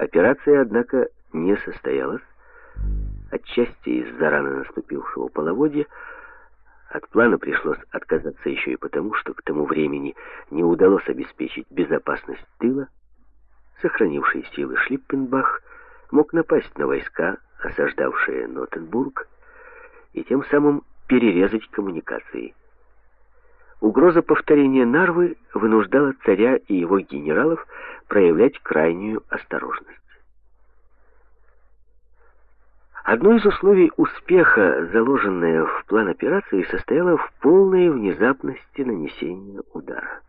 Операция, однако, не состоялась, отчасти из-за рано наступившего половодья, от плана пришлось отказаться еще и потому, что к тому времени не удалось обеспечить безопасность тыла. Сохранивший силы Шлиппенбах мог напасть на войска, осаждавшие Нотенбург, и тем самым перерезать коммуникации. Угроза повторения Нарвы вынуждала царя и его генералов проявлять крайнюю осторожность. Одно из условий успеха, заложенное в план операции, состояло в полной внезапности нанесения удара.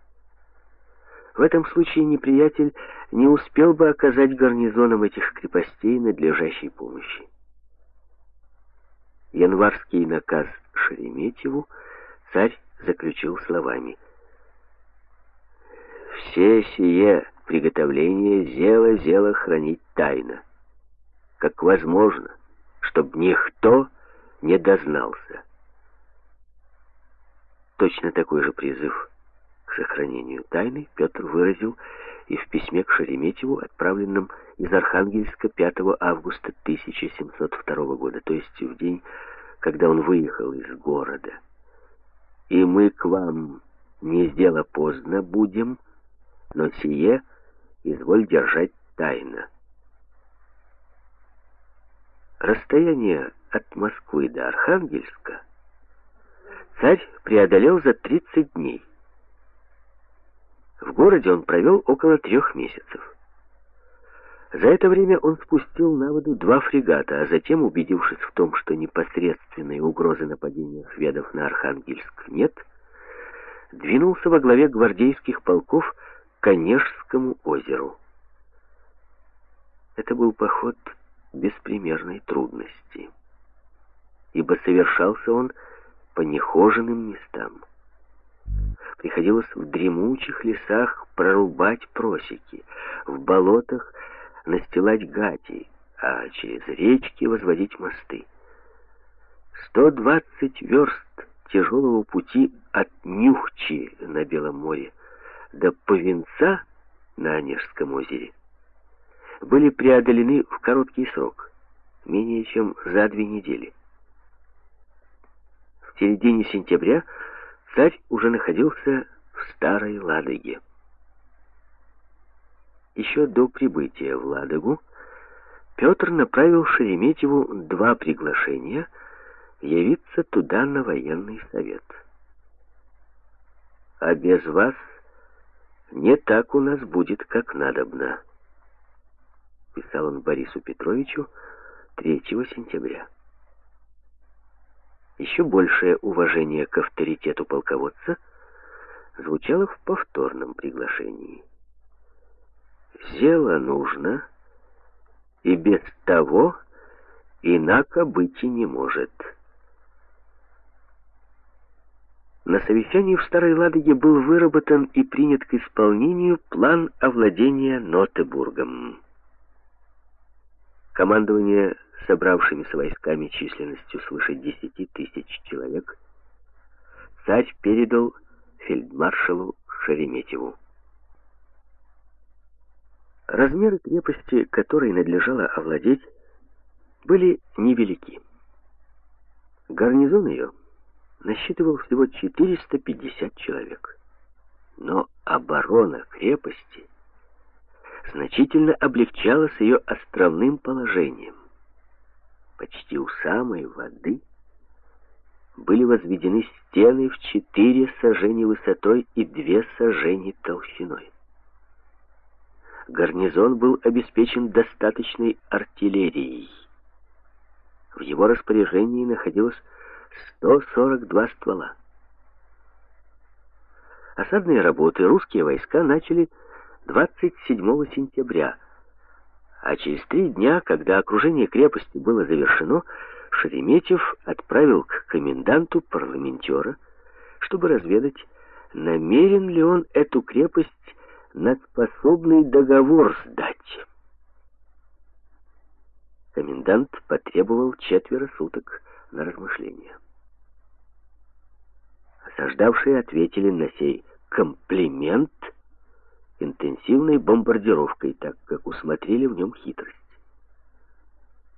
В этом случае неприятель не успел бы оказать гарнизонам этих крепостей надлежащей помощи. Январский наказ Шереметьеву царь заключил словами «Все сие приготовления зело зело хранить тайно, как возможно, чтоб никто не дознался». Точно такой же призыв к сохранению тайны Петр выразил и в письме к Шереметьеву, отправленном из Архангельска 5 августа 1702 года, то есть в день, когда он выехал из города и мы к вам не сдела поздно будем, но сие изволь держать тайно. Расстояние от Москвы до Архангельска царь преодолел за 30 дней. В городе он провел около трех месяцев. За это время он спустил на воду два фрегата, а затем, убедившись в том, что непосредственной угрозы нападения шведов на Архангельск нет, двинулся во главе гвардейских полков к Онежскому озеру. Это был поход беспримерной трудности, ибо совершался он по нехоженным местам. Приходилось в дремучих лесах прорубать просеки, в болотах настилать гати, а через речки возводить мосты. 120 верст тяжелого пути от Нюхчи на Белом море до Повинца на Онежском озере были преодолены в короткий срок, менее чем за две недели. В середине сентября царь уже находился в Старой Ладоге. Еще до прибытия в Ладогу Петр направил Шереметьеву два приглашения явиться туда на военный совет. «А без вас не так у нас будет, как надобно», писал он Борису Петровичу 3 сентября. Еще большее уважение к авторитету полководца звучало в повторном приглашении. Дело нужно, и без того инако быть и не может. На совещании в Старой Ладоге был выработан и принят к исполнению план овладения Нотебургом. Командование собравшимися войсками численностью свыше десяти тысяч человек царь передал фельдмаршалу Шереметьеву. Размеры крепости, которой надлежало овладеть, были невелики. Гарнизон ее насчитывал всего 450 человек. Но оборона крепости значительно облегчалась ее островным положением. Почти у самой воды были возведены стены в четыре сажени высотой и две сажени толщиной гарнизон был обеспечен достаточной артиллерией. В его распоряжении находилось 142 ствола. Осадные работы русские войска начали 27 сентября, а через три дня, когда окружение крепости было завершено, Шереметьев отправил к коменданту парламентера, чтобы разведать, намерен ли он эту крепость на способный договор сдать. Комендант потребовал четверо суток на размышление. Осаждавшие ответили на сей комплимент интенсивной бомбардировкой, так как усмотрели в нем хитрость.